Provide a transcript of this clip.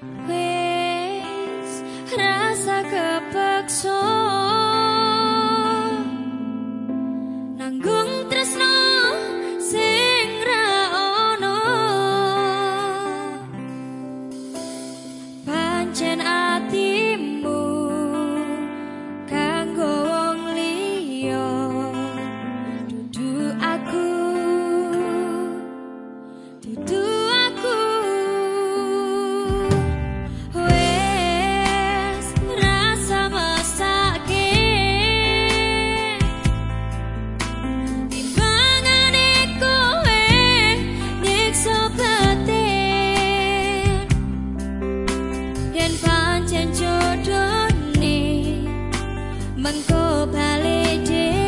Please, rasa kepe mengko balik